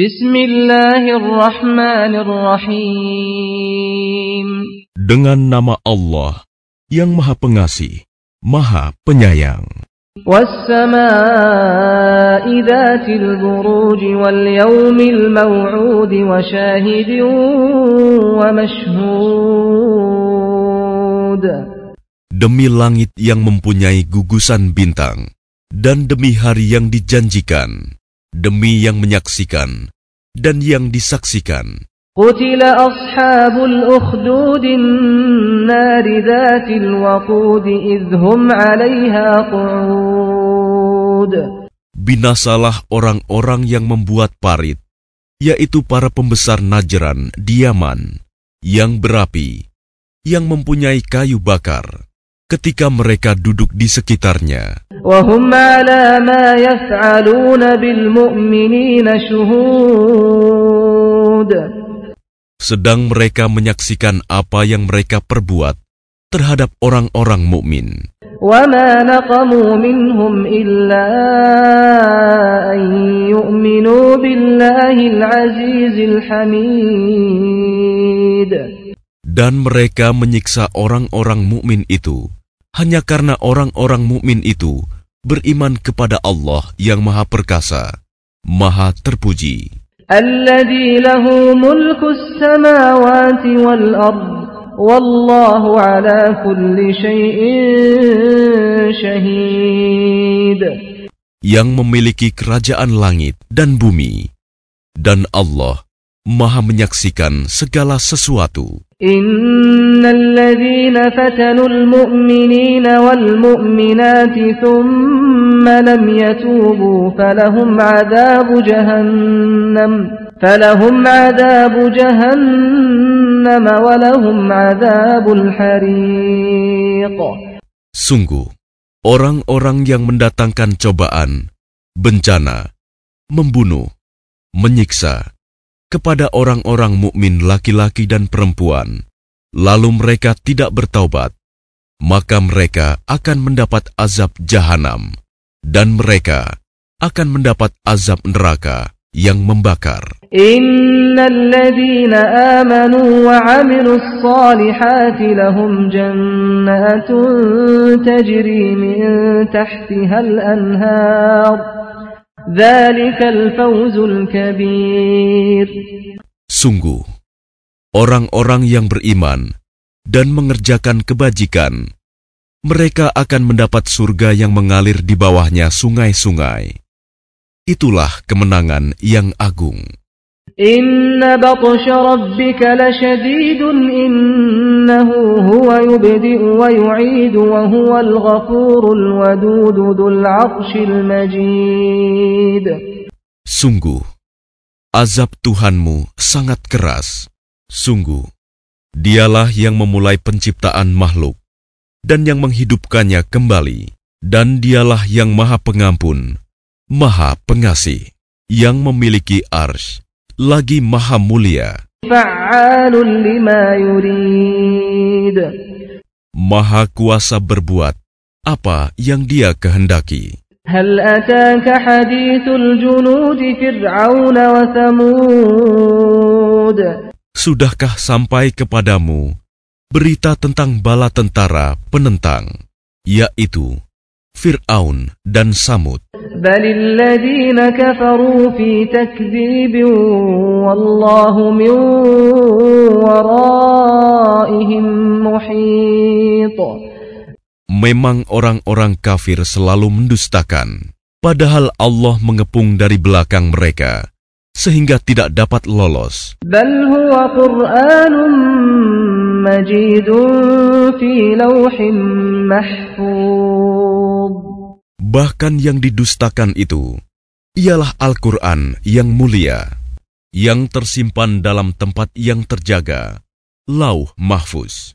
Bismillahirrahmanirrahim. Dengan nama Allah yang Maha Pengasih, Maha Penyayang. Demi langit yang mempunyai gugusan bintang, dan demi hari yang dijanjikan, demi yang menyaksikan, dan yang disaksikan. قتل أصحاب الأخدود النار ذات الوقود إذ هم عليها قعود Binasalah orang-orang yang membuat parit, yaitu para pembesar Najran di Yaman, yang berapi, yang mempunyai kayu bakar, ketika mereka duduk di sekitarnya. وهم على ما يفعلون بالمؤمنين شهود sedang mereka menyaksikan apa yang mereka perbuat terhadap orang-orang mukmin. وما نقموا منهم إلا أن يؤمنوا بالله العزيز الحميد Dan mereka menyiksa orang-orang mukmin itu hanya karena orang-orang mukmin itu beriman kepada Allah yang Maha Perkasa, Maha Terpuji, الذي له ملك السماوات والأرض والله على كل شيء شهيد yang memiliki kerajaan langit dan bumi, dan Allah Maha menyaksikan segala sesuatu. Innalladzina fatanul mu'minina wal mu'minati thumma lam yatubu falahum adzabu jahannam falahum adzabu jahannam walahum adzabul hariq. Sungguh, orang-orang yang mendatangkan cobaan, bencana, membunuh, menyiksa, kepada orang-orang mukmin laki-laki dan perempuan, lalu mereka tidak bertaubat, maka mereka akan mendapat azab jahanam, dan mereka akan mendapat azab neraka yang membakar. Innalladzina amanu wa amilus salihati lahum jannatun tajri min tahtihal anhar Sungguh, orang-orang yang beriman dan mengerjakan kebajikan, mereka akan mendapat surga yang mengalir di bawahnya sungai-sungai. Itulah kemenangan yang agung. إنه هو يبدئ ويعيد وهو الغفور الودود ذو العرش المجيد Sungguh, azab Tuhanmu sangat keras. Sungguh, dialah yang memulai penciptaan makhluk dan yang menghidupkannya kembali. Dan dialah yang maha pengampun, maha pengasih, yang memiliki ars, lagi maha mulia, فعال لما يريد Maha kuasa berbuat apa yang dia kehendaki. Sudahkah sampai kepadamu berita tentang bala tentara penentang, yaitu Fir'aun dan Samud? بل الذين كفروا في تكذيب والله من ورائهم محيط Memang orang-orang kafir selalu mendustakan, padahal Allah mengepung dari belakang mereka, sehingga tidak dapat lolos. بل هو قرآن مجيد في لوح محفوظ Bahkan yang didustakan itu ialah Al-Quran yang mulia, yang tersimpan dalam tempat yang terjaga, lauh mahfuz.